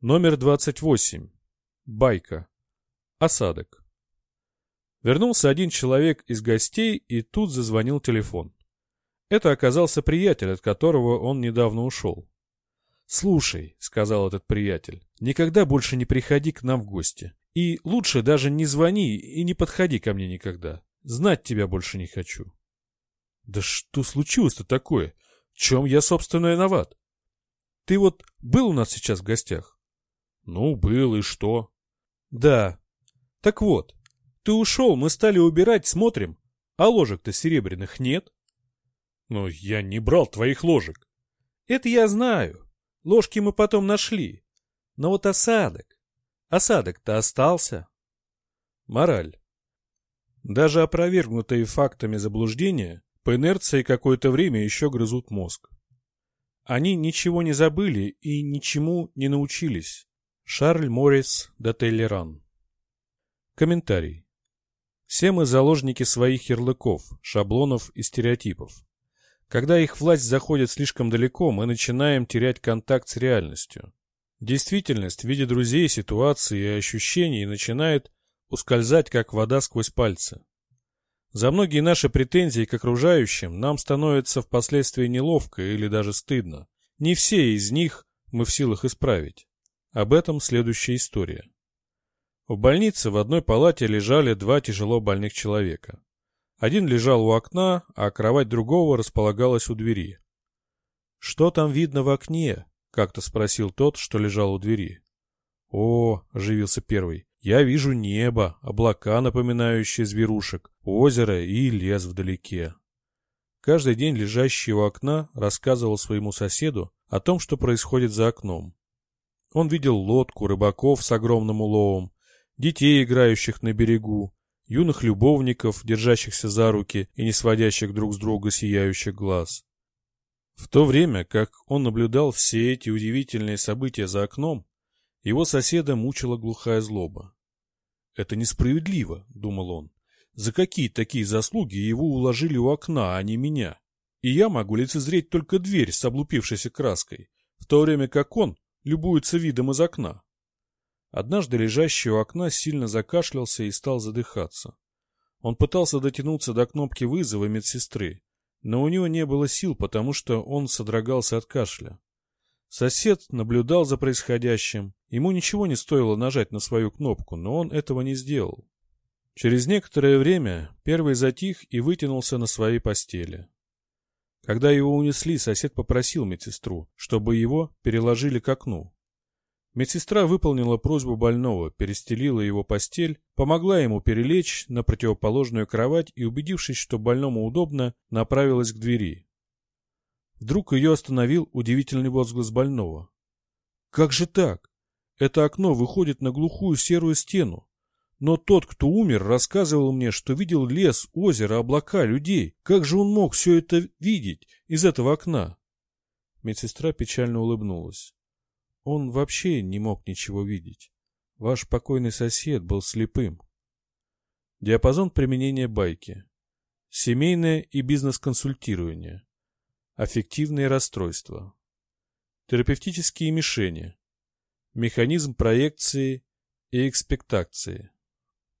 Номер 28. Байка. Осадок. Вернулся один человек из гостей, и тут зазвонил телефон. Это оказался приятель, от которого он недавно ушел. «Слушай», — сказал этот приятель, — «никогда больше не приходи к нам в гости. И лучше даже не звони и не подходи ко мне никогда. Знать тебя больше не хочу». «Да что случилось-то такое? В чем я, собственно, виноват? Ты вот был у нас сейчас в гостях?» Ну, был и что? Да. Так вот, ты ушел, мы стали убирать, смотрим, а ложек-то серебряных нет. Но я не брал твоих ложек. Это я знаю. Ложки мы потом нашли. Но вот осадок. Осадок-то остался. Мораль. Даже опровергнутые фактами заблуждения по инерции какое-то время еще грызут мозг. Они ничего не забыли и ничему не научились. Шарль Моррис де Теллеран Комментарий. Все мы заложники своих ярлыков, шаблонов и стереотипов. Когда их власть заходит слишком далеко, мы начинаем терять контакт с реальностью. Действительность в виде друзей, ситуаций и ощущений начинает ускользать, как вода сквозь пальцы. За многие наши претензии к окружающим нам становится впоследствии неловко или даже стыдно. Не все из них мы в силах исправить. Об этом следующая история. В больнице в одной палате лежали два тяжело больных человека. Один лежал у окна, а кровать другого располагалась у двери. «Что там видно в окне?» — как-то спросил тот, что лежал у двери. «О!» — оживился первый. «Я вижу небо, облака, напоминающие зверушек, озеро и лес вдалеке». Каждый день лежащий у окна рассказывал своему соседу о том, что происходит за окном. Он видел лодку, рыбаков с огромным уловом, детей, играющих на берегу, юных любовников, держащихся за руки и не сводящих друг с друга сияющих глаз. В то время, как он наблюдал все эти удивительные события за окном, его соседа мучила глухая злоба. «Это несправедливо», — думал он. «За какие такие заслуги его уложили у окна, а не меня? И я могу лицезреть только дверь с облупившейся краской, в то время как он любуется видом из окна. Однажды лежащий у окна сильно закашлялся и стал задыхаться. Он пытался дотянуться до кнопки вызова медсестры, но у него не было сил, потому что он содрогался от кашля. Сосед наблюдал за происходящим. Ему ничего не стоило нажать на свою кнопку, но он этого не сделал. Через некоторое время первый затих и вытянулся на своей постели. Когда его унесли, сосед попросил медсестру, чтобы его переложили к окну. Медсестра выполнила просьбу больного, перестелила его постель, помогла ему перелечь на противоположную кровать и, убедившись, что больному удобно, направилась к двери. Вдруг ее остановил удивительный возглас больного. «Как же так? Это окно выходит на глухую серую стену. Но тот, кто умер, рассказывал мне, что видел лес, озеро, облака, людей. Как же он мог все это видеть из этого окна? Медсестра печально улыбнулась. Он вообще не мог ничего видеть. Ваш покойный сосед был слепым. Диапазон применения байки. Семейное и бизнес-консультирование. Аффективные расстройства. Терапевтические мишени. Механизм проекции и экспектации.